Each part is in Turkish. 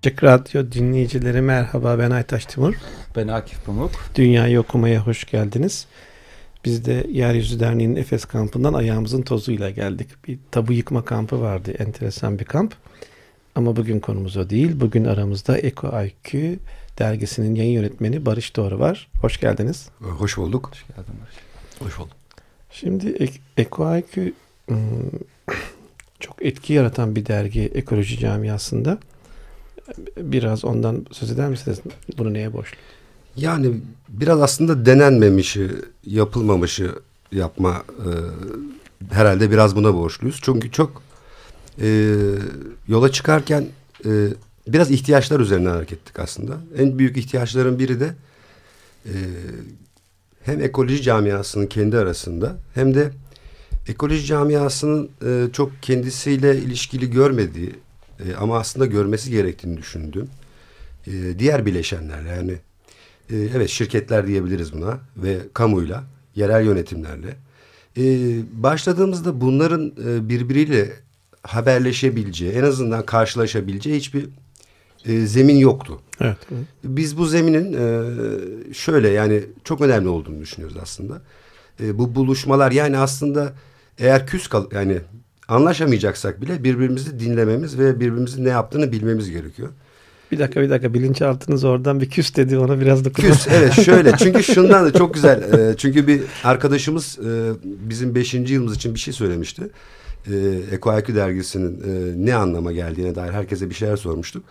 Açık Radyo dinleyicileri merhaba ben Aytaş Timur. Ben Akif Pamuk. Dünyayı okumaya hoş geldiniz. Biz de Yeryüzü Derneği'nin Efes kampından ayağımızın tozuyla geldik. Bir tabu yıkma kampı vardı. Enteresan bir kamp. Ama bugün konumuz o değil. Bugün aramızda Eko IQ dergisinin yayın yönetmeni Barış Doğru var. Hoş geldiniz. Hoş bulduk. Hoş geldin Barış. Hoş bulduk. Şimdi Ek- Eko IQ çok etki yaratan bir dergi ekoloji camiasında. Biraz ondan söz eder misiniz? Bunu neye borçlu? Yani biraz aslında denenmemişi, yapılmamışı yapma e, herhalde biraz buna borçluyuz. Çünkü çok e, yola çıkarken e, biraz ihtiyaçlar üzerine hareket ettik aslında. En büyük ihtiyaçların biri de e, hem ekoloji camiasının kendi arasında hem de ekoloji camiasının e, çok kendisiyle ilişkili görmediği e, ama aslında görmesi gerektiğini düşündüğüm e, diğer bileşenler yani e, evet şirketler diyebiliriz buna ve kamuyla yerel yönetimlerle e, başladığımızda bunların e, birbiriyle haberleşebileceği en azından karşılaşabileceği hiçbir e, zemin yoktu. Evet. Biz bu zeminin e, şöyle yani çok önemli olduğunu düşünüyoruz aslında. E, bu buluşmalar yani aslında eğer küs kal yani anlaşamayacaksak bile birbirimizi dinlememiz ve birbirimizin ne yaptığını bilmemiz gerekiyor. Bir dakika bir dakika bilinçaltınız oradan bir küs dedi ona biraz da Küs evet şöyle çünkü şundan da çok güzel e, çünkü bir arkadaşımız e, bizim beşinci yılımız için bir şey söylemişti. E, Eko IQ dergisinin e, ne anlama geldiğine dair herkese bir şeyler sormuştuk.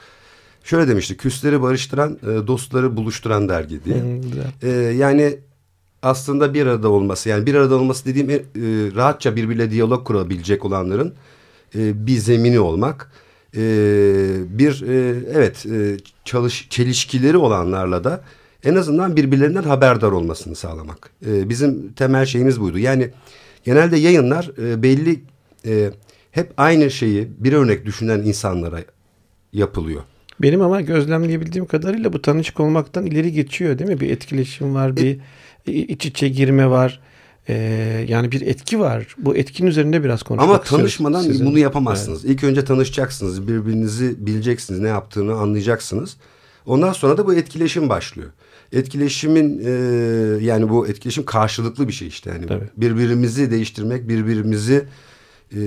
Şöyle demişti küsleri barıştıran e, dostları buluşturan dergi diye. Güzel. E, yani aslında bir arada olması yani bir arada olması dediğim e, rahatça birbiriyle diyalog kurabilecek olanların e, bir zemini olmak. E, bir e, evet e, çalış çelişkileri olanlarla da en azından birbirlerinden haberdar olmasını sağlamak. E, bizim temel şeyimiz buydu. Yani genelde yayınlar e, belli e, hep aynı şeyi bir örnek düşünen insanlara yapılıyor. Benim ama gözlemleyebildiğim kadarıyla bu tanışık olmaktan ileri geçiyor değil mi? Bir etkileşim var, bir iç içe girme var. Ee, yani bir etki var. Bu etkinin üzerinde biraz konuşmak Ama tanışmadan sizin. bunu yapamazsınız. İlk önce tanışacaksınız. Birbirinizi bileceksiniz. Ne yaptığını anlayacaksınız. Ondan sonra da bu etkileşim başlıyor. Etkileşimin e, yani bu etkileşim karşılıklı bir şey işte. Yani Tabii. birbirimizi değiştirmek, birbirimizi e,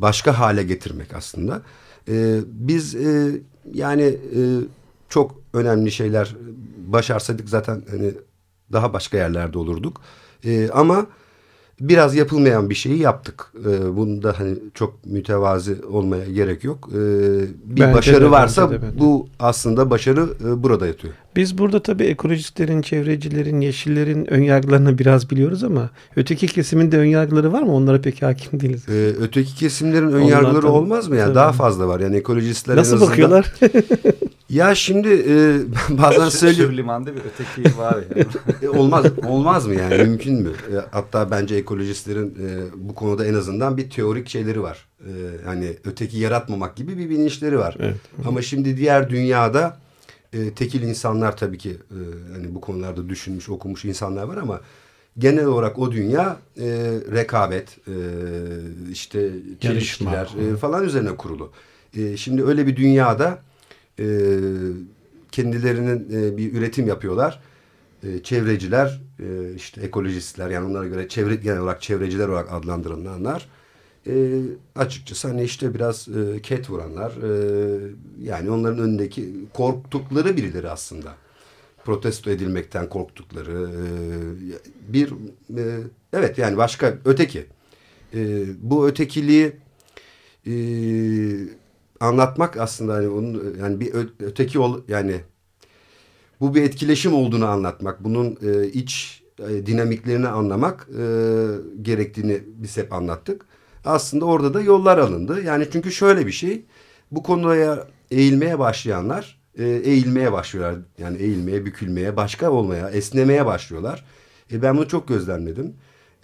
başka hale getirmek aslında. E, biz e, yani e, çok önemli şeyler başarsaydık zaten hani daha başka yerlerde olurduk. E, ama biraz yapılmayan bir şeyi yaptık. E, bunda hani çok mütevazi olmaya gerek yok. E, bir Bence başarı de, varsa bence de, bence de. bu aslında başarı e, burada yatıyor. Biz burada tabii ekolojistlerin, çevrecilerin, yeşillerin önyargılarını biraz biliyoruz ama öteki kesimin de önyargıları var mı? Onlara pek hakim değiliz. E, öteki kesimlerin ön yargıları Onlardan- olmaz mı? Yani Tabii. daha fazla var. Yani ekolojistler en Nasıl azından- bakıyorlar? Ya şimdi e, bazen söylüyorum. Şu limanda bir öteki var ya. E, olmaz olmaz mı yani mümkün mü? E, hatta bence ekolojistlerin e, bu konuda en azından bir teorik şeyleri var. E, hani öteki yaratmamak gibi bir bilinçleri var. Evet. Ama şimdi diğer dünyada e, tekil insanlar tabii ki e, hani bu konularda düşünmüş, okumuş insanlar var ama genel olarak o dünya e, rekabet, e, işte çelişkiler e, falan üzerine kurulu. E, şimdi öyle bir dünyada e, kendilerinin e, bir üretim yapıyorlar. E, çevreciler, e, işte ekolojistler yani onlara göre çevre, genel olarak çevreciler olarak adlandırılanlar e, açıkçası hani işte biraz e, ket vuranlar e, yani onların önündeki korktukları birileri aslında. Protesto edilmekten korktukları e, bir e, evet yani başka öteki. E, bu ötekiliği e, anlatmak aslında hani onun yani bir öteki ol yani bu bir etkileşim olduğunu anlatmak. Bunun e, iç e, dinamiklerini anlamak e, gerektiğini biz hep anlattık. Aslında orada da yollar alındı. Yani çünkü şöyle bir şey. Bu konuya eğilmeye başlayanlar e, eğilmeye başlıyorlar. Yani eğilmeye, bükülmeye, başka olmaya, esnemeye başlıyorlar. E, ben bunu çok gözlemledim.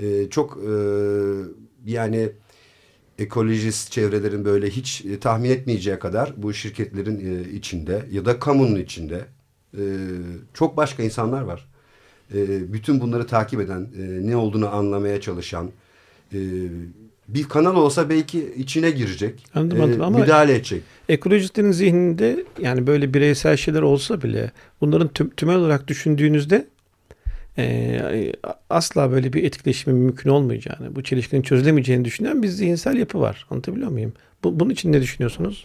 E, çok e, yani ekolojist çevrelerin böyle hiç e, tahmin etmeyeceği kadar bu şirketlerin e, içinde ya da kamunun içinde e, çok başka insanlar var. E, bütün bunları takip eden, e, ne olduğunu anlamaya çalışan, e, bir kanal olsa belki içine girecek, Anladım, anladım. e, Ama- müdahale edecek. Ekolojistlerin zihninde yani böyle bireysel şeyler olsa bile bunların tüm, tümel olarak düşündüğünüzde e, asla böyle bir etkileşimin mümkün olmayacağını, bu çelişkinin çözülemeyeceğini düşünen bir zihinsel yapı var. Anlatabiliyor muyum? Bu, bunun için ne düşünüyorsunuz?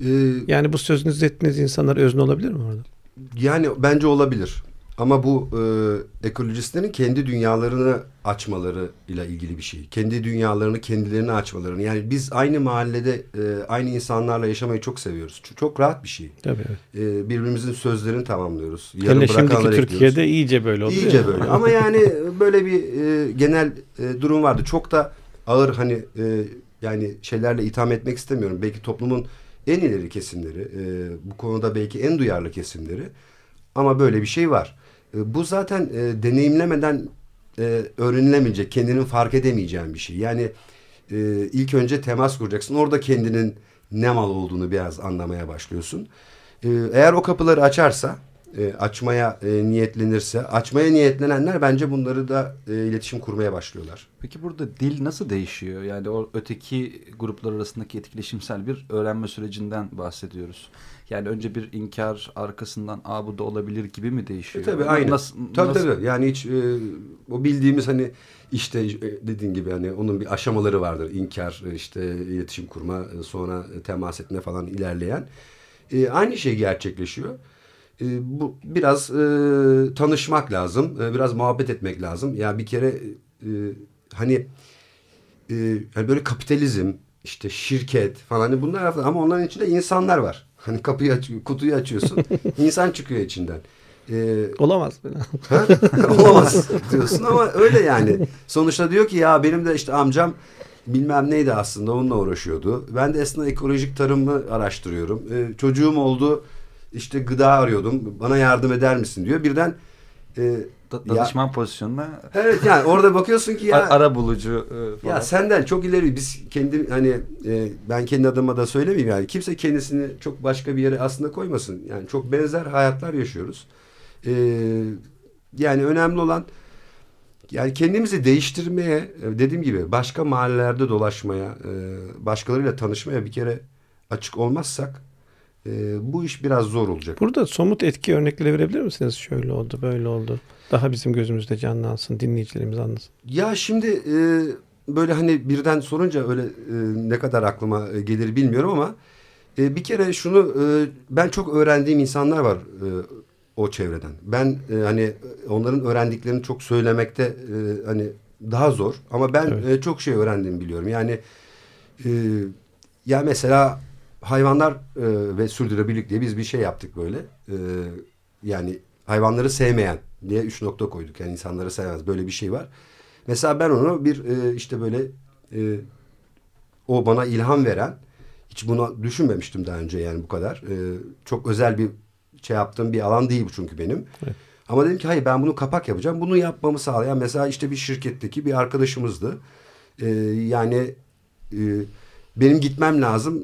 E, Yani bu sözünüzü ettiğiniz insanlar özne olabilir mi orada? Yani bence olabilir. Ama bu e, ekolojistlerin kendi dünyalarını açmaları ile ilgili bir şey. Kendi dünyalarını kendilerine açmalarını. Yani biz aynı mahallede e, aynı insanlarla yaşamayı çok seviyoruz. Çok, çok rahat bir şey. Tabii. E, birbirimizin sözlerini tamamlıyoruz. Yarım Hele şimdiki Türkiye'de ekliyoruz. iyice böyle oldu. İyice ya. böyle. Ama yani böyle bir e, genel e, durum vardı. Çok da ağır hani e, yani şeylerle itham etmek istemiyorum. Belki toplumun en ileri kesimleri, e, bu konuda belki en duyarlı kesimleri. Ama böyle bir şey var. E, bu zaten e, deneyimlemeden e, öğrenilemeyecek, kendinin fark edemeyeceğin bir şey. Yani e, ilk önce temas kuracaksın. Orada kendinin ne mal olduğunu biraz anlamaya başlıyorsun. E, eğer o kapıları açarsa, e, açmaya e, niyetlenirse, açmaya niyetlenenler bence bunları da e, iletişim kurmaya başlıyorlar. Peki burada dil nasıl değişiyor? Yani o öteki gruplar arasındaki etkileşimsel bir öğrenme sürecinden bahsediyoruz. Yani önce bir inkar arkasından Aa, bu da olabilir gibi mi değişiyor? E, tabii aynı. Nasıl, tabii nasıl- tabii. Yani hiç e, o bildiğimiz hani işte e, dediğin gibi hani onun bir aşamaları vardır. İnkar, e, işte iletişim kurma, e, sonra temas etme falan ilerleyen. E, aynı şey gerçekleşiyor. E, bu biraz e, tanışmak lazım. E, biraz muhabbet etmek lazım. Ya bir kere e, hani e, hani böyle kapitalizm, işte şirket falan hani bunlar ama onların içinde insanlar var. Hani kapıyı aç, kutuyu açıyorsun, insan çıkıyor içinden. E, Olamaz. Olamaz diyorsun ama öyle yani. Sonuçta diyor ki ya benim de işte amcam bilmem neydi aslında onunla uğraşıyordu. Ben de aslında ekolojik tarımı araştırıyorum. Ee, çocuğum oldu işte gıda arıyordum bana yardım eder misin diyor. Birden e, Da- ya- danışman pozisyonuna evet yani orada bakıyorsun ki ya ara bulucu e, falan. ya senden çok ileri biz kendi hani e, ben kendi adıma da söylemeyeyim yani kimse kendisini çok başka bir yere aslında koymasın. Yani çok benzer hayatlar yaşıyoruz. E, yani önemli olan yani kendimizi değiştirmeye e, dediğim gibi başka mahallelerde dolaşmaya e, başkalarıyla tanışmaya bir kere açık olmazsak e, bu iş biraz zor olacak. Burada somut etki örnekleri verebilir misiniz? Şöyle oldu, böyle oldu. Daha bizim gözümüzde canlansın, dinleyicilerimiz anlasın. Ya şimdi e, böyle hani birden sorunca öyle e, ne kadar aklıma e, gelir bilmiyorum ama e, bir kere şunu e, ben çok öğrendiğim insanlar var e, o çevreden. Ben e, hani onların öğrendiklerini çok söylemekte e, hani daha zor ama ben Evet. e, çok şey öğrendiğimi biliyorum. Yani e, ya mesela hayvanlar e, ve sürdürülebilirlik diye biz bir şey yaptık böyle. E, yani hayvanları sevmeyen diye üç nokta koyduk. Yani insanları sevmez. Böyle bir şey var. Mesela ben onu bir e, işte böyle e, o bana ilham veren hiç bunu düşünmemiştim daha önce yani bu kadar. E, çok özel bir şey yaptığım bir alan değil bu çünkü benim. Evet. Ama dedim ki hayır ben bunu kapak yapacağım. Bunu yapmamı sağlayan mesela işte bir şirketteki bir arkadaşımızdı. E, yani e, benim gitmem lazım.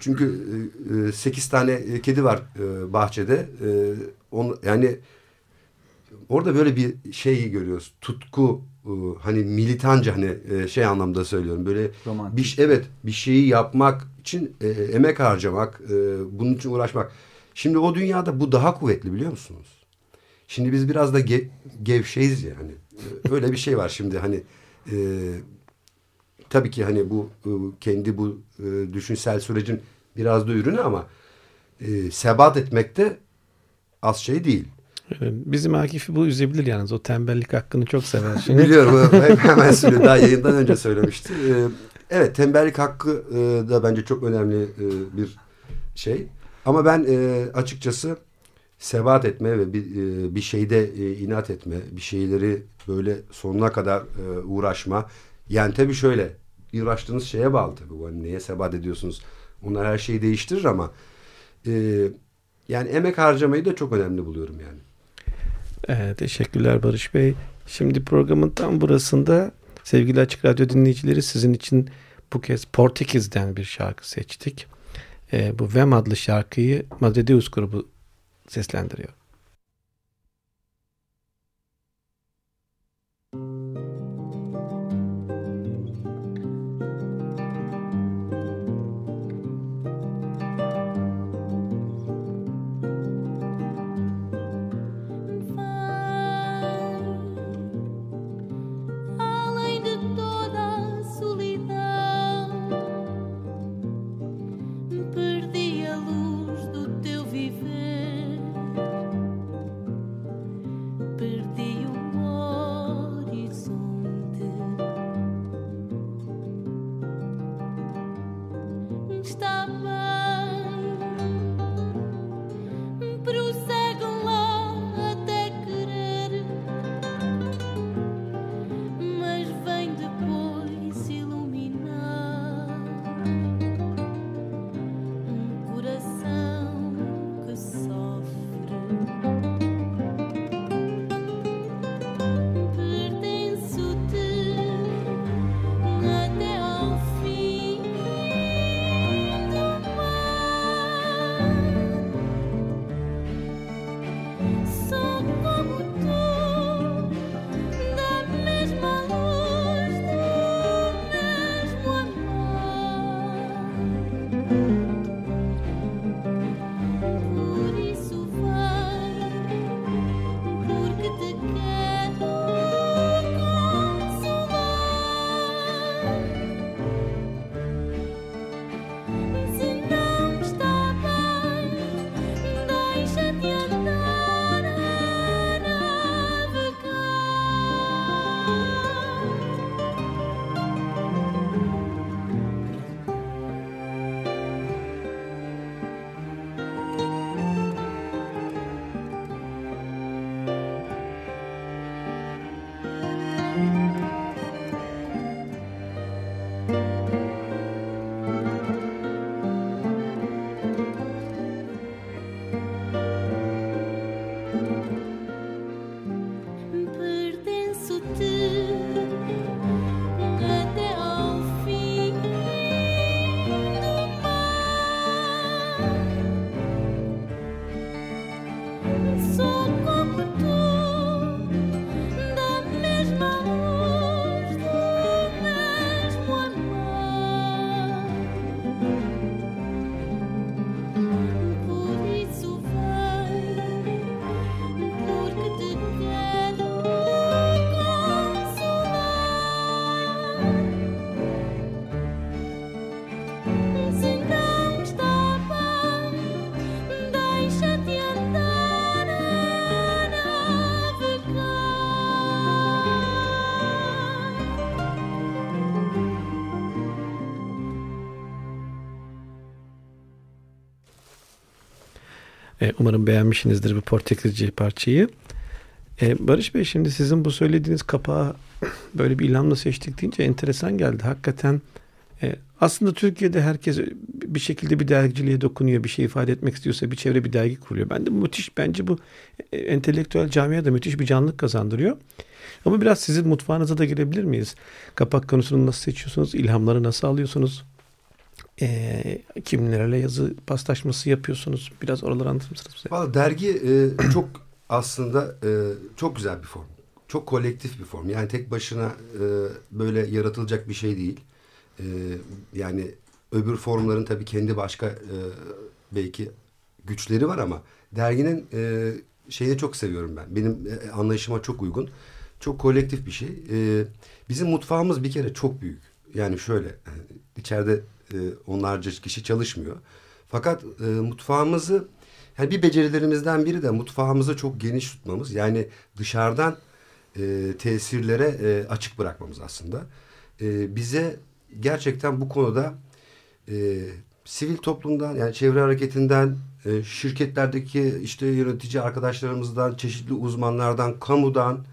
Çünkü e, e, sekiz tane e, kedi var e, bahçede. E, on, yani orada böyle bir şey görüyoruz. Tutku e, hani militanca hani e, şey anlamda söylüyorum. Böyle Romantik. bir evet bir şeyi yapmak için e, emek harcamak, e, bunun için uğraşmak. Şimdi o dünyada bu daha kuvvetli biliyor musunuz? Şimdi biz biraz da ge- gevşeyiz yani. E, Öyle bir şey var şimdi hani e, tabii ki hani bu e, kendi bu e, düşünsel sürecin biraz da ürünü ama e, sebat etmekte az şey değil. Bizim Akif'i bu üzebilir yalnız. O tembellik hakkını çok sever. Şimdi Biliyorum hem- hemen söylüyor. Daha yayından önce söylemişti. Ee, evet tembellik hakkı e, da bence çok önemli e, bir şey. Ama ben e, açıkçası sebat etme ve bir, e, bir şeyde e, inat etme, bir şeyleri böyle sonuna kadar e, uğraşma. Yani tabii şöyle uğraştığınız şeye bağlı tabii. Hani neye sebat ediyorsunuz? Onlar her şeyi değiştirir ama e, yani emek harcamayı da çok önemli buluyorum yani. Evet, teşekkürler Barış Bey. Şimdi programın tam burasında sevgili Açık Radyo dinleyicileri sizin için bu kez Portekiz'den bir şarkı seçtik. E, bu Vem adlı şarkıyı Madredeus grubu seslendiriyor. E, umarım beğenmişsinizdir bu Portekizce parçayı. E, Barış Bey şimdi sizin bu söylediğiniz kapağı böyle bir ilhamla seçtik deyince enteresan geldi. Hakikaten e, aslında Türkiye'de herkes bir şekilde bir dergiciliğe dokunuyor. Bir şey ifade etmek istiyorsa bir çevre bir dergi kuruyor. Ben de müthiş bence bu e, entelektüel camiye de müthiş bir canlılık kazandırıyor. Ama biraz sizin mutfağınıza da girebilir miyiz? Kapak konusunu nasıl seçiyorsunuz? İlhamları nasıl alıyorsunuz? E, kimlerle yazı paslaşması yapıyorsunuz? Biraz oraları anlatır mısınız? Valla dergi e, çok aslında e, çok güzel bir form. Çok kolektif bir form. Yani tek başına e, böyle yaratılacak bir şey değil. E, yani öbür formların tabii kendi başka e, belki güçleri var ama derginin e, şeyini çok seviyorum ben. Benim e, anlayışıma çok uygun. Çok kolektif bir şey. E, bizim mutfağımız bir kere çok büyük. Yani şöyle yani içeride e, onlarca kişi çalışmıyor. Fakat e, mutfağımızı yani bir becerilerimizden biri de mutfağımızı çok geniş tutmamız. Yani dışarıdan e, tesirlere e, açık bırakmamız aslında. E, bize gerçekten bu konuda e, sivil toplumdan yani çevre hareketinden e, şirketlerdeki işte yönetici arkadaşlarımızdan çeşitli uzmanlardan kamudan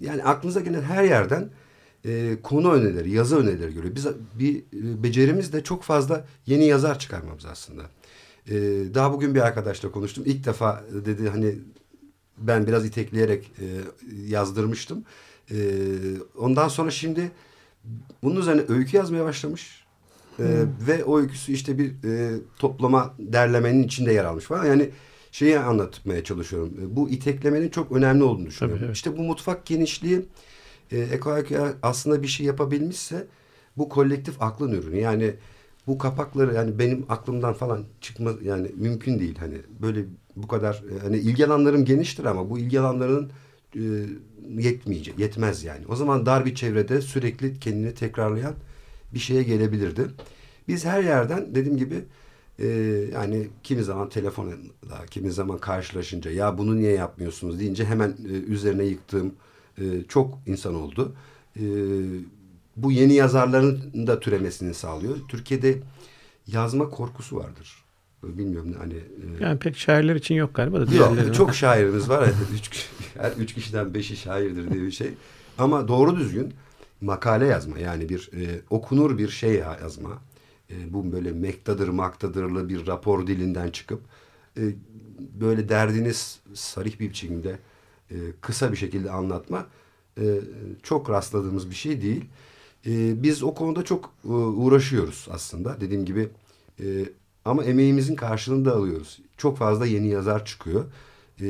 yani aklınıza gelen her yerden e, konu önerileri yazı önerileri görüyor. Biz bir e, becerimiz de çok fazla yeni yazar çıkarmamız aslında. E, daha bugün bir arkadaşla konuştum. İlk defa dedi hani ben biraz itekleyerek e, yazdırmıştım. E, ondan sonra şimdi bunun üzerine öykü yazmaya başlamış. E, hmm. Ve o öyküsü işte bir e, toplama derlemenin içinde yer almış falan. Yani şeyi anlatmaya çalışıyorum. E, bu iteklemenin çok önemli olduğunu düşünüyorum. Tabii, evet. İşte bu mutfak genişliği e, ekoayak aslında bir şey yapabilmişse bu kolektif aklın ürünü. Yani bu kapakları yani benim aklımdan falan çıkma yani mümkün değil hani böyle bu kadar e, hani ilgi alanlarım geniştir ama bu ilgi alanlarının e, yetmeyecek yetmez yani. O zaman dar bir çevrede sürekli kendini tekrarlayan bir şeye gelebilirdi. Biz her yerden dediğim gibi e, yani kimi zaman telefonla kimi zaman karşılaşınca ya bunu niye yapmıyorsunuz deyince hemen e, üzerine yıktığım e, çok insan oldu. E, bu yeni yazarların da türemesini sağlıyor. Türkiye'de yazma korkusu vardır. Bilmiyorum hani. E, yani pek şairler için yok galiba da. Yok çok şairimiz var. üç, her üç kişiden beşi şairdir diye bir şey. Ama doğru düzgün makale yazma yani bir e, okunur bir şey yazma. E, bu böyle mektadır maktadırlı bir rapor dilinden çıkıp e, böyle derdiniz sarih bir biçimde e, kısa bir şekilde anlatma e, çok rastladığımız bir şey değil. E, biz o konuda çok e, uğraşıyoruz aslında. Dediğim gibi e, ama emeğimizin karşılığını da alıyoruz. Çok fazla yeni yazar çıkıyor. E,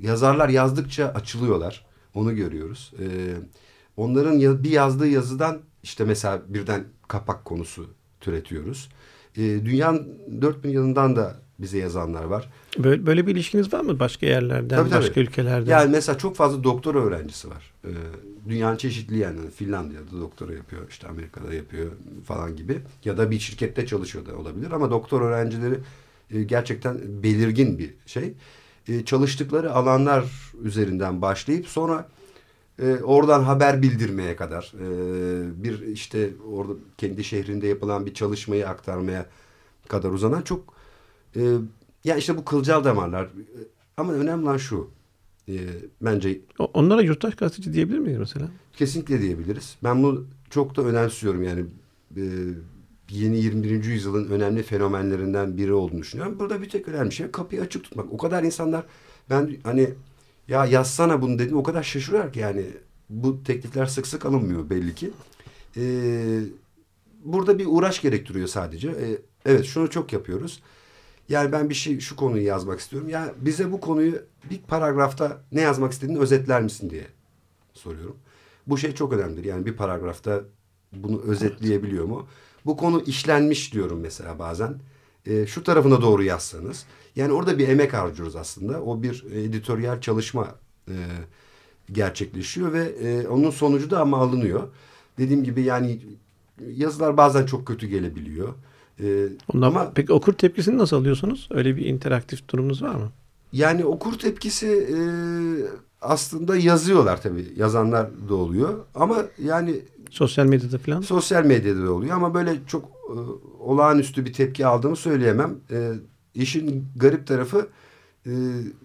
yazarlar yazdıkça açılıyorlar. Onu görüyoruz. E, onların ya, bir yazdığı yazıdan işte mesela birden kapak konusu türetiyoruz. E, dünyanın dört bin yılından da bize yazanlar var. Böyle, böyle bir ilişkiniz var mı başka yerlerden, tabii, başka tabii. ülkelerden? Yani mesela çok fazla doktora öğrencisi var. Ee, dünyanın çeşitli yerlerinde, Finlandiya'da doktora yapıyor, işte Amerika'da yapıyor falan gibi. Ya da bir şirkette çalışıyor da olabilir ama doktor öğrencileri e, gerçekten belirgin bir şey. E, çalıştıkları alanlar üzerinden başlayıp sonra e, oradan haber bildirmeye kadar e, bir işte orada kendi şehrinde yapılan bir çalışmayı aktarmaya kadar uzanan çok e, ya işte bu kılcal damarlar. Ama önemli olan şu. E, bence... Onlara yurttaş gazeteci diyebilir miyiz mesela? Kesinlikle diyebiliriz. Ben bunu çok da önemsiyorum yani. E, yeni 21. yüzyılın önemli fenomenlerinden biri olduğunu düşünüyorum. Burada bir tek önemli şey kapıyı açık tutmak. O kadar insanlar ben hani ya yazsana bunu dedim o kadar şaşırıyor ki yani bu teklifler sık sık alınmıyor belli ki. Ee, burada bir uğraş gerektiriyor sadece. Ee, evet şunu çok yapıyoruz. Yani ben bir şey şu konuyu yazmak istiyorum. Ya bize bu konuyu bir paragrafta ne yazmak istediğini özetler misin diye soruyorum. Bu şey çok önemlidir. Yani bir paragrafta bunu özetleyebiliyor mu? Bu konu işlenmiş diyorum mesela bazen. E, şu tarafına doğru yazsanız. Yani orada bir emek harcıyoruz aslında. O bir editoryal çalışma e, gerçekleşiyor ve e, onun sonucu da ama alınıyor. Dediğim gibi yani yazılar bazen çok kötü gelebiliyor. Ee, Ondan ama peki okur tepkisini nasıl alıyorsunuz? Öyle bir interaktif durumunuz var mı? Yani okur tepkisi e, aslında yazıyorlar tabii. Yazanlar da oluyor. Ama yani sosyal medyada falan? Sosyal medyada da oluyor ama böyle çok e, olağanüstü bir tepki aldığımı söyleyemem. E, işin garip tarafı e,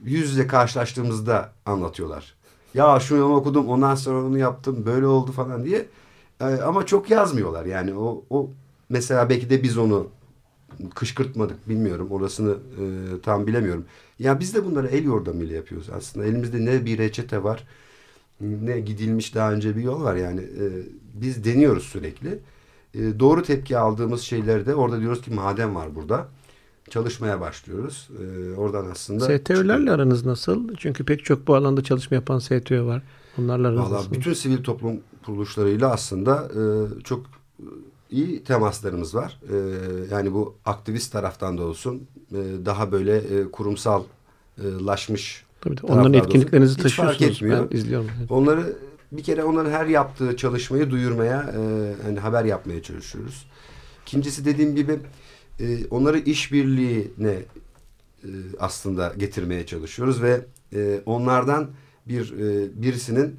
yüz yüze karşılaştığımızda anlatıyorlar. Ya şunu okudum ondan sonra onu yaptım böyle oldu falan diye. E, ama çok yazmıyorlar yani o, o Mesela belki de biz onu kışkırtmadık bilmiyorum orasını e, tam bilemiyorum. Ya biz de bunları el yordamıyla yapıyoruz aslında. Elimizde ne bir reçete var ne gidilmiş daha önce bir yol var yani. E, biz deniyoruz sürekli. E, doğru tepki aldığımız şeyleri de orada diyoruz ki maden var burada. Çalışmaya başlıyoruz. E, oradan aslında... STÖ'lerle aranız nasıl? Çünkü pek çok bu alanda çalışma yapan STÖ var. Onlarla aranız Vallahi nasıl? Bütün sivil toplum kuruluşlarıyla aslında e, çok iyi temaslarımız var. E, yani bu aktivist taraftan da olsun e, daha böyle e, kurumsallaşmış Tabii onların etkinliklerinizi olsun. taşıyorsunuz. Hiç fark etmiyor. Ben izliyorum. Onları bir kere onların her yaptığı çalışmayı duyurmaya e, yani haber yapmaya çalışıyoruz. İkincisi dediğim gibi e, onları işbirliğine e, aslında getirmeye çalışıyoruz ve e, onlardan bir e, birisinin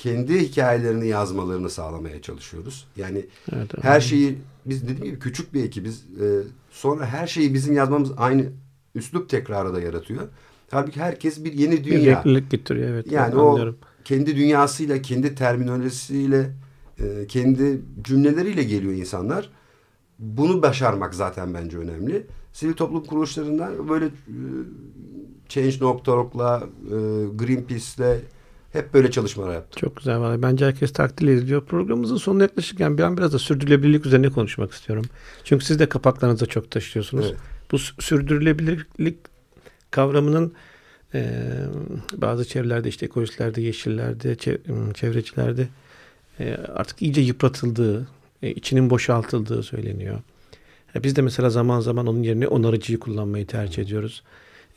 kendi hikayelerini yazmalarını sağlamaya çalışıyoruz. Yani Evet, her anladım. şeyi biz dediğim gibi küçük bir ekibiz. Ee, sonra her şeyi bizim yazmamız aynı üslup tekrarı da yaratıyor. Halbuki herkes bir yeni bir dünya. renklilik getiriyor evet. Yani o anlıyorum. kendi dünyasıyla, kendi terminolojisiyle, e, kendi cümleleriyle geliyor insanlar. Bunu başarmak zaten bence önemli. Sivil toplum kuruluşlarından böyle e, Change.org'la, e, Greenpeace'le hep böyle çalışmalar yaptım. Çok güzel vallahi. Bence herkes takdirle izliyor. Programımızın sonuna yaklaşırken ben biraz da sürdürülebilirlik üzerine konuşmak istiyorum. Çünkü siz de kapaklarınızda çok taşıyorsunuz. Evet. Bu sü- sürdürülebilirlik kavramının e, bazı çevrelerde işte ekolojilerde, yeşillerde, çev- çevrecilerde e, artık iyice yıpratıldığı, e, içinin boşaltıldığı söyleniyor. E, biz de mesela zaman zaman onun yerine onarıcıyı kullanmayı tercih ediyoruz.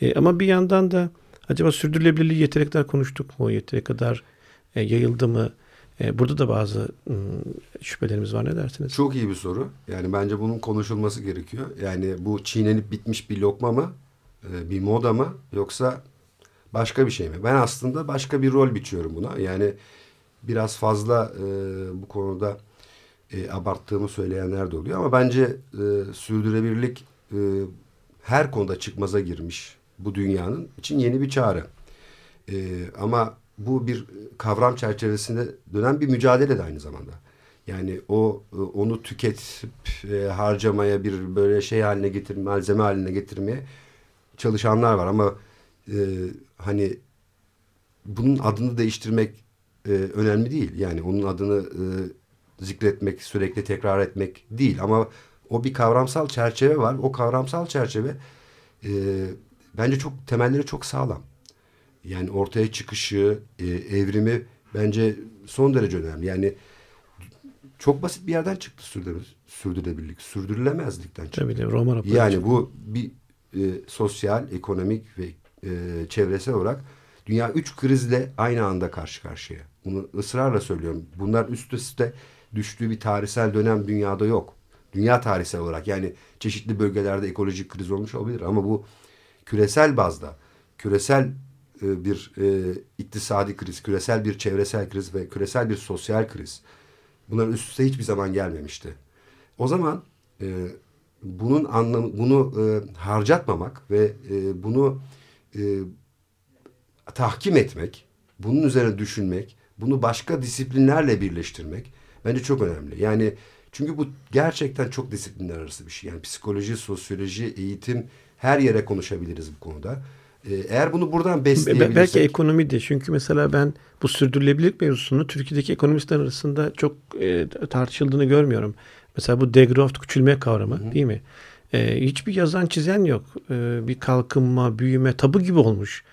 E, ama bir yandan da acaba sürdürülebilirliği yeteri kadar konuştuk mu? Yeteri kadar e, yayıldı mı? E, burada da bazı ım, şüphelerimiz var. Ne dersiniz? Çok iyi bir soru. Yani bence bunun konuşulması gerekiyor. Yani bu çiğnenip bitmiş bir lokma mı? e, Bir moda mı? Yoksa başka bir şey mi? Ben aslında başka bir rol biçiyorum buna. Yani biraz fazla e, bu konuda e, abarttığımı söyleyenler de oluyor. Ama bence e, sürdürülebilirlik e, her konuda çıkmaza girmiş bu dünyanın için yeni bir çağrı. E, ama bu bir kavram çerçevesinde dönen bir mücadele de aynı zamanda. Yani o e, onu tüketip e, harcamaya bir böyle şey haline getir malzeme haline getirmeye çalışanlar var ama e, hani bunun adını değiştirmek e, önemli değil. Yani onun adını e, zikretmek, sürekli tekrar etmek değil ama o bir kavramsal çerçeve var. O kavramsal çerçeve e, bence çok temelleri çok sağlam. Yani ortaya çıkışı, e, evrimi bence son derece önemli. Yani çok basit bir yerden çıktı sürdürülebilirlik. Sürdürülebilirlik. Sürdürülemezlikten çıktı. Tabii de Roma raporu. Yani bu bir e, sosyal, ekonomik ve e, çevresel olarak dünya üç krizle aynı anda karşı karşıya. Bunu ısrarla söylüyorum. Bunlar üst üste düştüğü bir tarihsel dönem dünyada yok. Dünya tarihsel olarak yani çeşitli bölgelerde ekolojik kriz olmuş olabilir ama bu küresel bazda küresel e, bir e, iktisadi kriz, küresel bir çevresel kriz ve küresel bir sosyal kriz. Bunların üst üste hiçbir zaman gelmemişti. O zaman e, bunun anlamı bunu e, harcatmamak ve e, bunu e, tahkim etmek, bunun üzerine düşünmek, bunu başka disiplinlerle birleştirmek bence çok önemli. Yani çünkü bu gerçekten çok disiplinler arası bir şey. Yani psikoloji, sosyoloji, eğitim her yere konuşabiliriz bu konuda. E, eğer bunu buradan Be- besleyebilirsek... Belki ekonomi de. Çünkü mesela ben bu sürdürülebilirlik mevzusunu Türkiye'deki ekonomistler arasında çok e, tartışıldığını görmüyorum. Mesela bu degrowth küçülme kavramı değil mi? E, hiçbir yazan çizen yok. E, bir kalkınma, büyüme, tabu gibi olmuş.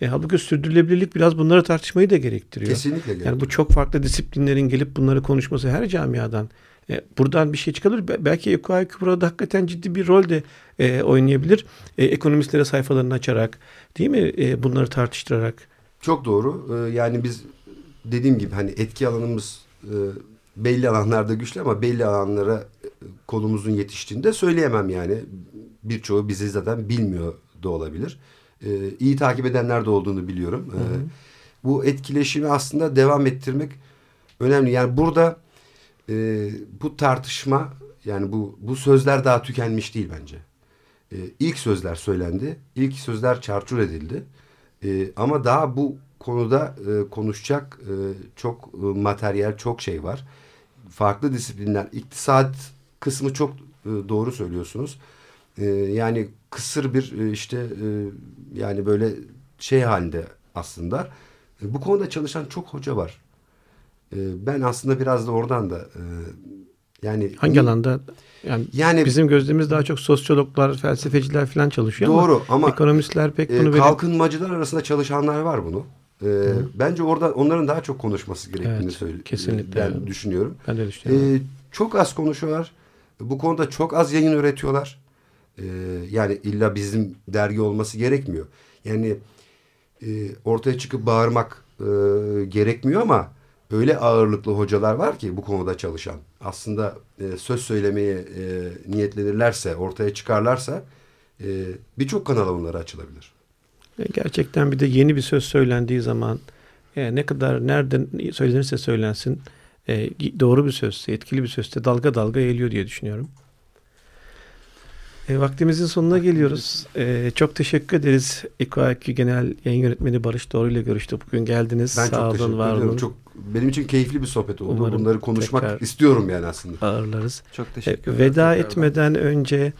E, halbuki sürdürülebilirlik biraz bunları tartışmayı da gerektiriyor. Kesinlikle Yani bu gerektiriyor. çok farklı disiplinlerin gelip bunları konuşması her camiadan. E, buradan bir şey çıkabilir. Be- Belki EKA burada hakikaten ciddi bir rol de e, oynayabilir. E, ekonomistlere sayfalarını açarak değil mi? E, bunları tartıştırarak. Çok doğru. Ee, yani biz dediğim gibi hani etki alanımız e, belli alanlarda güçlü ama belli alanlara e, kolumuzun yetiştiğinde söyleyemem yani. Birçoğu bizi zaten bilmiyor da olabilir. Ee, iyi takip edenler de olduğunu biliyorum. Ee, bu etkileşimi aslında devam ettirmek önemli. Yani burada e, bu tartışma yani bu bu sözler daha tükenmiş değil bence. E, ilk sözler söylendi. İlk sözler çarçur edildi. E, ama daha bu konuda e, konuşacak e, çok e, materyal, çok şey var. Farklı disiplinler, iktisat kısmı çok e, doğru söylüyorsunuz. E, yani kısır bir e, işte e, yani böyle şey halinde aslında. E, bu konuda çalışan çok hoca var. E, ben aslında biraz da oradan da e, yani Hangi alanda? Yani, Yani bizim gözlemimiz daha çok sosyologlar, felsefeciler falan çalışıyor ama, Doğru ama ekonomistler pek e, bunu böyle kalkınmacılar arasında çalışanlar var bunu. E, bence orada onların daha çok konuşması gerektiğini Evet, söyle, kesinlikle. ben düşünüyorum. ben de düşünüyorum. E, çok az konuşuyorlar. Bu konuda çok az yayın üretiyorlar. E, yani illa bizim dergi olması gerekmiyor. Yani e, ortaya çıkıp bağırmak e, gerekmiyor ama öyle ağırlıklı hocalar var ki bu konuda çalışan. Aslında e, söz söylemeye e, niyetlenirlerse, ortaya çıkarlarsa e, birçok kanal onlara açılabilir. E, Gerçekten bir de yeni bir söz söylendiği zaman Yani ne kadar nereden söylenirse söylensin e, doğru bir sözse, etkili bir sözse dalga dalga eğiliyor diye düşünüyorum. E, vaktimizin sonuna geliyoruz. E, çok teşekkür ederiz. İKQ Genel Yayın Yönetmeni Barış Doğru ile görüştük. Bugün geldiniz. Ben Sağ çok olun, teşekkür var ediyorum. olun. Çok, benim için keyifli bir sohbet oldu. Umarım Bunları konuşmak istiyorum yani aslında. Ağırlarız. Çok E, teşekkür Veda tekrardan. etmeden önce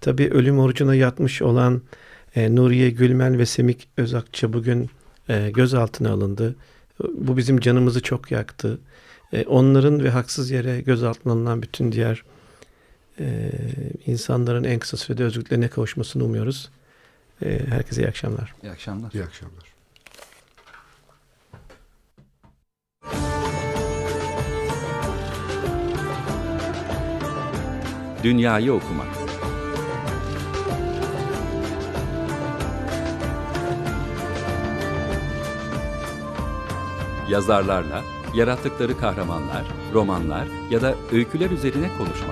tabii ölüm orucuna yatmış olan e, Nuriye Gülmen ve Semik Özakçı bugün e, gözaltına alındı. Bu bizim canımızı çok yaktı. E, onların ve haksız yere gözaltına alınan bütün diğer e, insanların en kısa sürede özgürlüklerine kavuşmasını umuyoruz. E, herkese iyi akşamlar. İyi akşamlar. İyi akşamlar. Dünyayı okumak. Yazarlarla yarattıkları kahramanlar, romanlar ya da öyküler üzerine konuşmalar.